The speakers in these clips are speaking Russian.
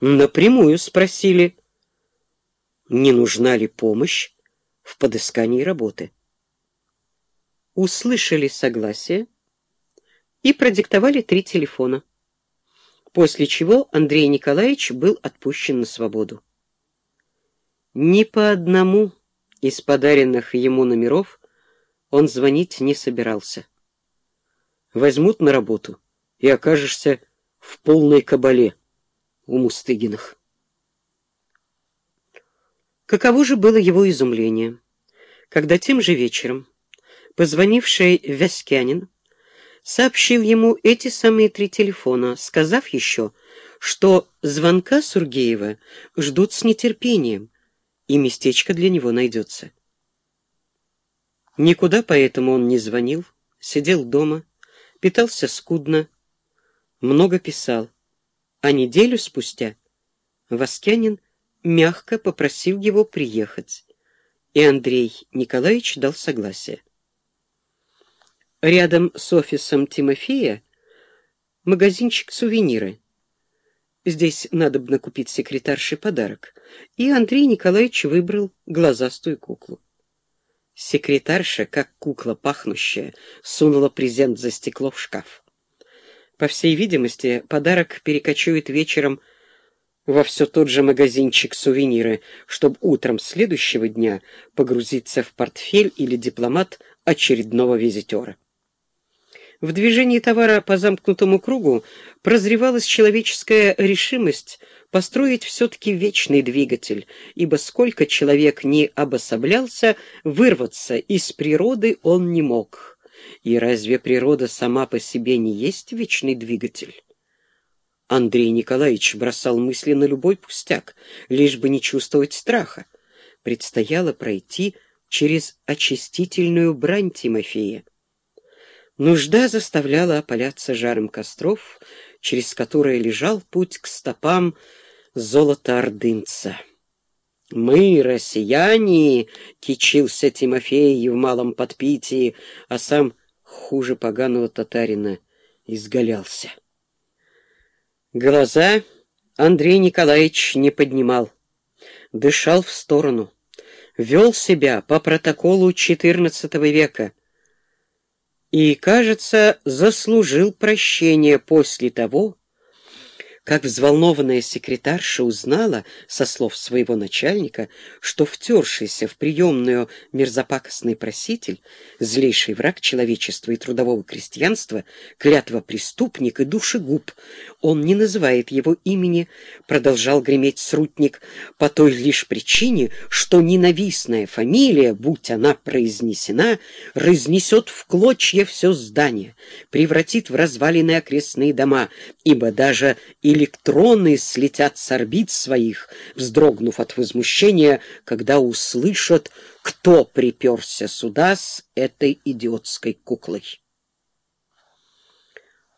напрямую спросили, не нужна ли помощь в подыскании работы. Услышали согласие и продиктовали три телефона, после чего Андрей Николаевич был отпущен на свободу. Ни по одному из подаренных ему номеров он звонить не собирался. Возьмут на работу, и окажешься в полной кабале у Мустыгиных. Каково же было его изумление, когда тем же вечером позвонивший Вяскянин сообщил ему эти самые три телефона, сказав еще, что звонка Сургеева ждут с нетерпением, и местечко для него найдется. Никуда поэтому он не звонил, сидел дома, питался скудно, много писал, а неделю спустя Воскянин мягко попросил его приехать, и Андрей Николаевич дал согласие. Рядом с офисом Тимофея магазинчик сувениры. Здесь надо бы накупить секретарше подарок, и Андрей Николаевич выбрал глазастую куклу. Секретарша, как кукла пахнущая, сунула презент за стекло в шкаф. По всей видимости, подарок перекочует вечером во все тот же магазинчик сувениры, чтобы утром следующего дня погрузиться в портфель или дипломат очередного визитера. В движении товара по замкнутому кругу прозревалась человеческая решимость построить все-таки вечный двигатель, ибо сколько человек не обособлялся, вырваться из природы он не мог. И разве природа сама по себе не есть вечный двигатель? Андрей Николаевич бросал мысли на любой пустяк, лишь бы не чувствовать страха. Предстояло пройти через очистительную брань Тимофея. Нужда заставляла опаляться жаром костров, через которые лежал путь к стопам золота-ордынца. «Мы, россияне!» — кичился Тимофей в малом подпитии, а сам хуже поганого татарина изгалялся. Глаза Андрей Николаевич не поднимал, дышал в сторону, вел себя по протоколу XIV века и, кажется, заслужил прощения после того, как взволнованная секретарша узнала, со слов своего начальника, что втершийся в приемную мерзопакостный проситель, злейший враг человечества и трудового крестьянства, клятва преступник и душегуб, он не называет его имени, продолжал греметь срутник, по той лишь причине, что ненавистная фамилия, будь она произнесена, разнесет в клочья все здание, превратит в развалины окрестные дома, ибо даже или электроны слетят с орбит своих, вздрогнув от возмущения, когда услышат, кто приперся сюда с этой идиотской куклой.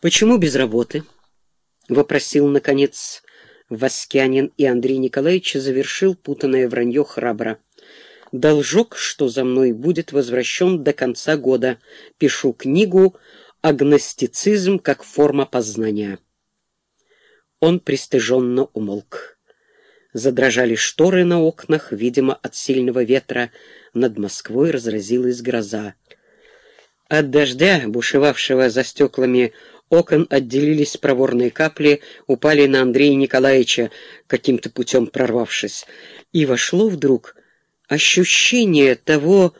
«Почему без работы?» — вопросил, наконец, Васкянин, и Андрей Николаевич завершил путанное вранье храбро. «Должок, что за мной, будет возвращен до конца года. Пишу книгу «Агностицизм как форма познания». Он пристыженно умолк. Задрожали шторы на окнах, видимо, от сильного ветра. Над Москвой разразилась гроза. От дождя, бушевавшего за стеклами окон, отделились проворные капли, упали на Андрея Николаевича, каким-то путем прорвавшись. И вошло вдруг ощущение того,